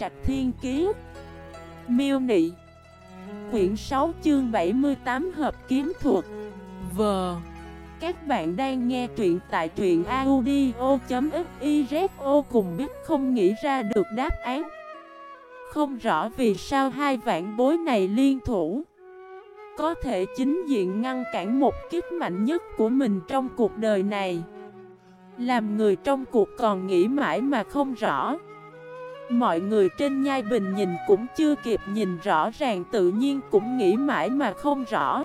Trạch Thiên Kiế Miêu Nị, Quyển 6 chương 78 Hợp Kiếm Thuật. Vờ Các bạn đang nghe truyện tại truyện audio.xyzo cùng biết không nghĩ ra được đáp án. Không rõ vì sao hai vạn bối này liên thủ. Có thể chính diện ngăn cản một kiếp mạnh nhất của mình trong cuộc đời này. Làm người trong cuộc còn nghĩ mãi mà không rõ. Mọi người trên nhai bình nhìn cũng chưa kịp nhìn rõ ràng tự nhiên cũng nghĩ mãi mà không rõ.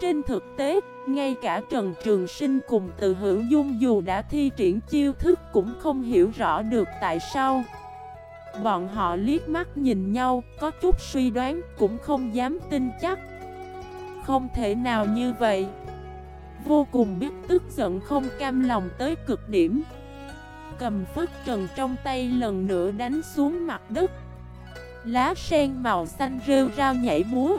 Trên thực tế, ngay cả Trần Trường Sinh cùng từ hữu dung dù đã thi triển chiêu thức cũng không hiểu rõ được tại sao. Bọn họ liếc mắt nhìn nhau, có chút suy đoán cũng không dám tin chắc. Không thể nào như vậy. Vô cùng biết tức giận không cam lòng tới cực điểm cầm phất trần trong tay lần nữa đánh xuống mặt đất. Lá sen màu xanh rêu rao nhảy múa,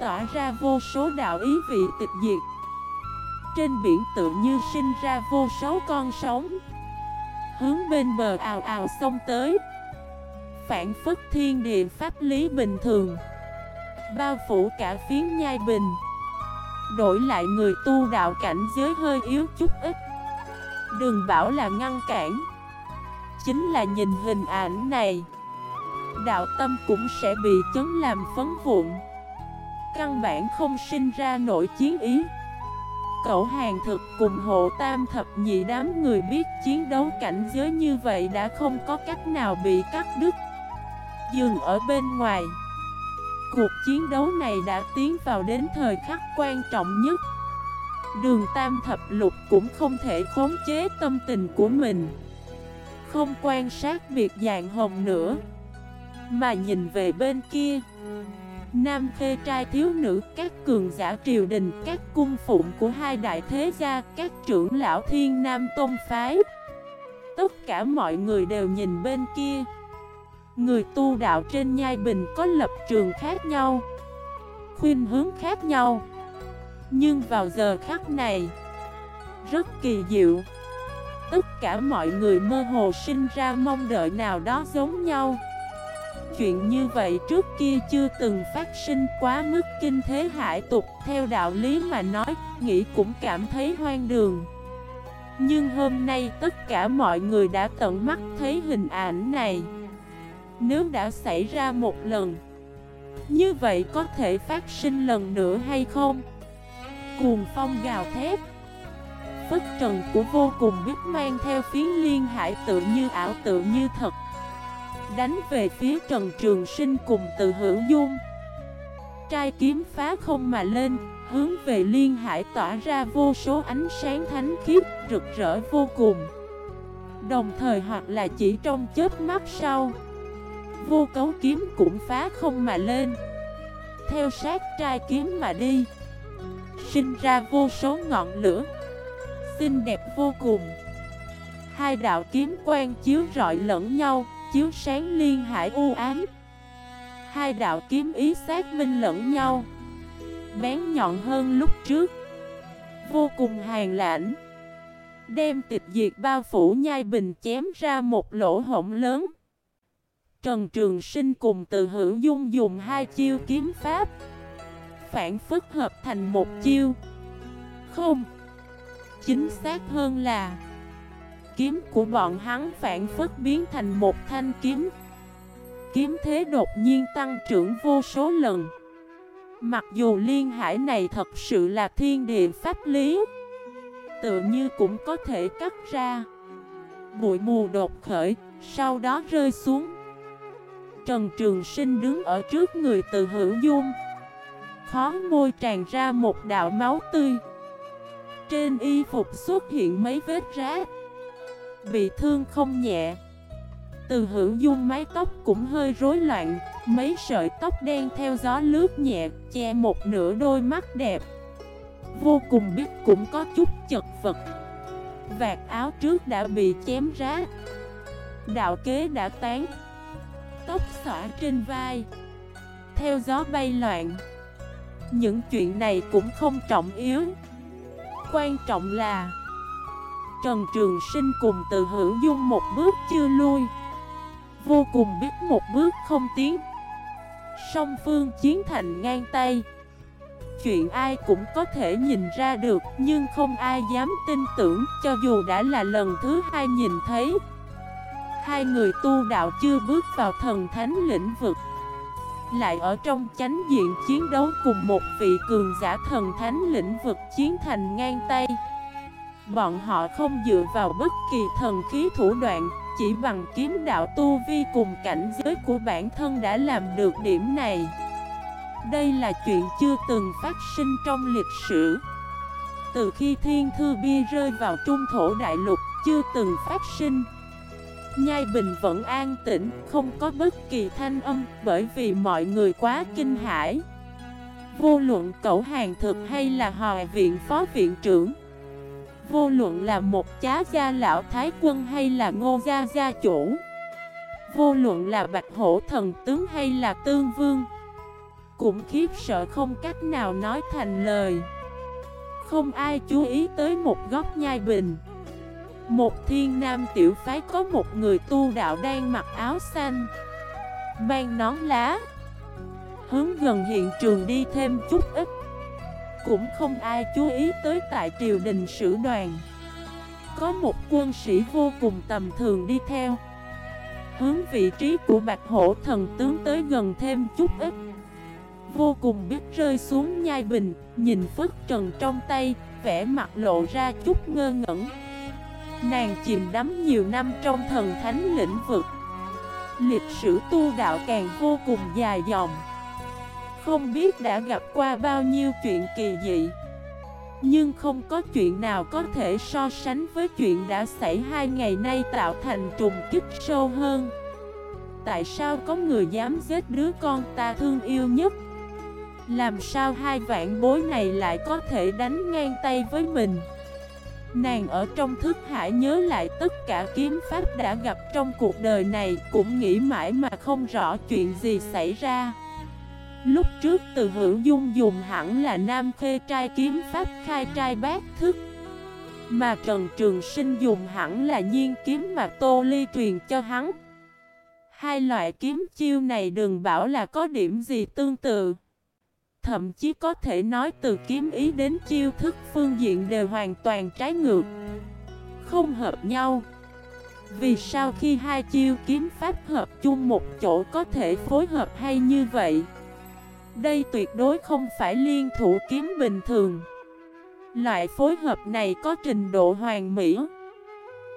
Tỏa ra vô số đạo ý vị tịch diệt. Trên biển tự như sinh ra vô số con sóng, Hướng bên bờ ào ào sông tới. Phản phất thiên địa pháp lý bình thường, Bao phủ cả phiến nhai bình. Đổi lại người tu đạo cảnh giới hơi yếu chút ít. Đừng bảo là ngăn cản. Chính là nhìn hình ảnh này, Đạo tâm cũng sẽ bị chấn làm phấn vụn. Căn bản không sinh ra nội chiến ý. Cậu hàng thực cùng hộ tam thập nhị đám người biết chiến đấu cảnh giới như vậy đã không có cách nào bị cắt đứt. Dừng ở bên ngoài. Cuộc chiến đấu này đã tiến vào đến thời khắc quan trọng nhất. Đường tam thập lục cũng không thể khống chế tâm tình của mình. Không quan sát việc dạng hồng nữa Mà nhìn về bên kia. Nam khê trai thiếu nữ, các cường giả triều đình, các cung phụng của hai đại thế gia, các trưởng lão thiên nam tôn phái. Tất cả mọi người đều nhìn bên kia. Người tu đạo trên nhai bình có lập trường khác nhau Khuyên hướng khác nhau nhưng vào giờ khắc này Rất kỳ diệu. Tất cả mọi người mơ hồ sinh ra mong đợi nào đó giống nhau. Chuyện như vậy trước kia chưa từng phát sinh quá mức kinh thế hải tục Theo đạo lý mà nói, nghĩ cũng cảm thấy hoang đường. Nhưng hôm nay tất cả mọi người đã tận mắt thấy hình ảnh này. Nếu đã xảy ra một lần Như vậy có thể phát sinh lần nữa hay không? Cuồng phong gào thét. Phất trần của vô cùng biết mang theo phiến liên hải tự như ảo tự như thật. Đánh về phía Trần Trường Sinh cùng từ hữu dung. Trai kiếm phá không mà lên, Hướng về liên hải tỏa ra vô số ánh sáng thánh khiết, rực rỡ vô cùng. Đồng thời hoặc là chỉ trong chớp mắt sau, Vô cấu kiếm cũng phá không mà lên. Theo sát trai kiếm mà đi sinh ra vô số ngọn lửa. Xinh đẹp vô cùng. Hai đạo kiếm quang chiếu rọi lẫn nhau, Chiếu sáng liên hải u ám. Hai đạo kiếm ý sát minh lẫn nhau. Bén nhọn hơn lúc trước. Vô cùng hàng lãnh. Đem tịch diệt bao phủ nhai bình chém ra một lỗ hổng lớn. Trần Trường Sinh cùng từ hữu dung dùng hai chiêu kiếm pháp phản phức hợp thành một chiêu. Không. Chính xác hơn là, Kiếm của bọn hắn phản phức biến thành một thanh kiếm. Kiếm thế đột nhiên tăng trưởng vô số lần. Mặc dù liên hải này thật sự là thiên địa pháp lý, Tự như cũng có thể cắt ra. Bụi mù đột khởi, Sau đó rơi xuống. Trần Trường Sinh đứng ở trước người từ hữu dung. Khó môi tràn ra một đạo máu tươi. Trên y phục xuất hiện mấy vết rác Bị thương không nhẹ. Từ hữu dung mái tóc cũng hơi rối loạn, Mấy sợi tóc đen theo gió lướt nhẹ, Che một nửa đôi mắt đẹp. Vô cùng biết cũng có chút chật vật. Vạt áo trước đã bị chém rác Đạo kế đã tán. Tóc xõa trên vai. Theo gió bay loạn những chuyện này cũng không trọng yếu. Quan trọng là Trần Trường Sinh cùng từ hữu dung một bước chưa lui. Vô cùng biết một bước không tiến. Song phương chiến thành ngang tay. Chuyện ai cũng có thể nhìn ra được, Nhưng không ai dám tin tưởng, Cho dù đã là lần thứ hai nhìn thấy. Hai người tu đạo chưa bước vào thần thánh lĩnh vực. Lại ở trong chánh diện chiến đấu cùng một vị cường giả thần thánh lĩnh vực chiến thành ngang tay. Bọn họ không dựa vào bất kỳ thần khí thủ đoạn, Chỉ bằng kiếm đạo tu vi cùng cảnh giới của bản thân đã làm được điểm này. Đây là chuyện chưa từng phát sinh trong lịch sử. Từ khi thiên thư bia rơi vào trung thổ đại lục, chưa từng phát sinh. Nhai Bình vẫn an tĩnh, không có bất kỳ thanh âm bởi vì mọi người quá kinh hãi. Vô luận cậu hàng thực hay là hòa viện phó viện trưởng Vô luận là một chá gia lão thái quân hay là ngô gia gia chủ Vô luận là bạch hổ thần tướng hay là tương vương Cũng khiếp sợ không cách nào nói thành lời Không ai chú ý tới một góc nhai bình một thiên nam tiểu phái có một người tu đạo đang mặc áo xanh, Mang nón lá, Hướng gần hiện trường đi thêm chút ít. Cũng không ai chú ý tới tại triều đình sử đoàn. Có một quân sĩ vô cùng tầm thường đi theo, Hướng vị trí của bạch hổ thần tướng tới gần thêm chút ít. Vô cùng biết rơi xuống nhai bình, Nhìn phức trần trong tay Vẽ mặt lộ ra chút ngơ ngẩn. Nàng chìm đắm nhiều năm trong thần thánh lĩnh vực. Lịch sử tu đạo càng vô cùng dài dòng. Không biết đã gặp qua bao nhiêu chuyện kỳ dị. Nhưng không có chuyện nào có thể so sánh với chuyện đã xảy hai ngày nay tạo thành trùng kích sâu hơn. Tại sao có người dám giết đứa con ta thương yêu nhất? Làm sao hai vạn bối này lại có thể đánh ngang tay với mình? Nàng ở trong thức hải nhớ lại tất cả kiếm pháp đã gặp trong cuộc đời này, Cũng nghĩ mãi mà không rõ chuyện gì xảy ra. Lúc trước từ hữu dung dùng hẳn là nam khê trai kiếm pháp khai trai bát thức, Mà Trần Trường Sinh dùng hẳn là nhiên kiếm mà Tô Ly truyền cho hắn. Hai loại kiếm chiêu này đừng bảo là có điểm gì tương tự. Thậm chí có thể nói từ kiếm ý đến chiêu thức phương diện đều hoàn toàn trái ngược. Không hợp nhau. Vì sao khi hai chiêu kiếm pháp hợp chung một chỗ có thể phối hợp hay như vậy? Đây tuyệt đối không phải liên thủ kiếm bình thường. Loại phối hợp này có trình độ hoàn mỹ.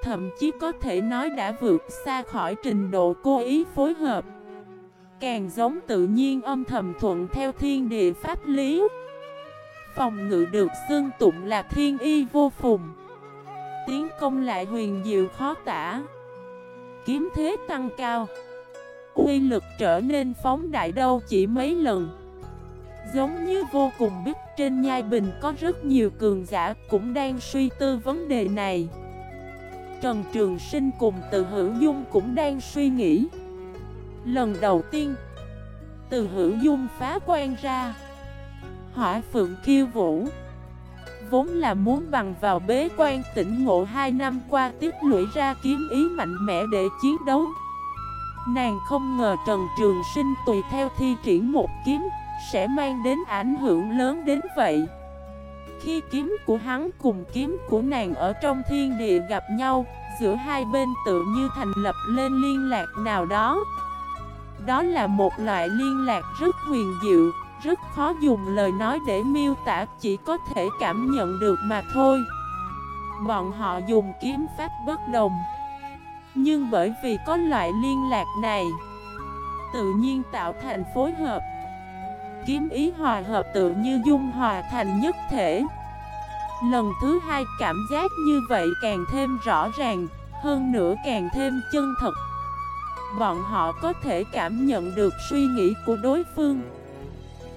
Thậm chí có thể nói đã vượt xa khỏi trình độ cố ý phối hợp. Càng giống tự nhiên âm thầm thuận theo thiên địa pháp lý. Phòng ngự được xương tụng là thiên y vô phùng. Tiến công lại huyền diệu khó tả. Kiếm thế tăng cao. Uy lực trở nên phóng đại đâu chỉ mấy lần. Giống như vô cùng biết trên nhai bình có rất nhiều cường giả cũng đang suy tư vấn đề này. Trần Trường Sinh cùng từ hữu dung cũng đang suy nghĩ. Lần đầu tiên, Từ hữu dung phá quan ra. Hỏa phượng khiêu vũ, Vốn là muốn bằng vào bế quan tỉnh ngộ hai năm qua tiếp lũy ra kiếm ý mạnh mẽ để chiến đấu. Nàng không ngờ Trần Trường Sinh tùy theo thi triển một kiếm Sẽ mang đến ảnh hưởng lớn đến vậy. Khi kiếm của hắn cùng kiếm của nàng ở trong thiên địa gặp nhau, Giữa hai bên tự như thành lập lên liên lạc nào đó đó là một loại liên lạc rất huyền diệu, rất khó dùng lời nói để miêu tả chỉ có thể cảm nhận được mà thôi. Bọn họ dùng kiếm pháp bất đồng. Nhưng bởi vì có loại liên lạc này, tự nhiên tạo thành phối hợp. Kiếm ý hòa hợp tự như dung hòa thành nhất thể. Lần thứ hai cảm giác như vậy càng thêm rõ ràng, hơn nữa càng thêm chân thật. Bọn họ có thể cảm nhận được suy nghĩ của đối phương.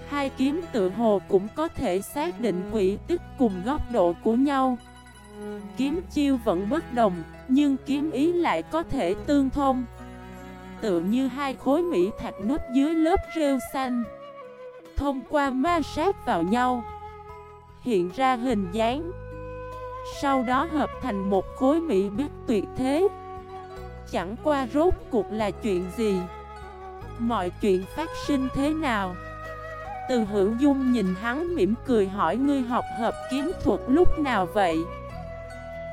Hai kiếm tự hồ cũng có thể xác định quỹ tích cùng góc độ của nhau. Kiếm chiêu vẫn bất đồng, Nhưng kiếm ý lại có thể tương thông. Tự như hai khối mỹ thạch nút dưới lớp rêu xanh, Thông qua ma sát vào nhau, Hiện ra hình dáng. Sau đó hợp thành một khối mỹ biết tuyệt thế chẳng qua rốt cuộc là chuyện gì? Mọi chuyện phát sinh thế nào? Từ hữu dung nhìn hắn mỉm cười hỏi ngươi học hợp kiếm thuật lúc nào vậy?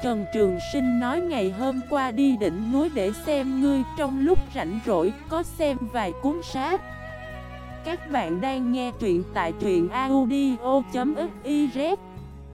Trần Trường Sinh nói ngày hôm qua đi đỉnh núi để xem ngươi trong lúc rảnh rỗi có xem vài cuốn sách. Các bạn đang nghe truyện tại truyện audio.fif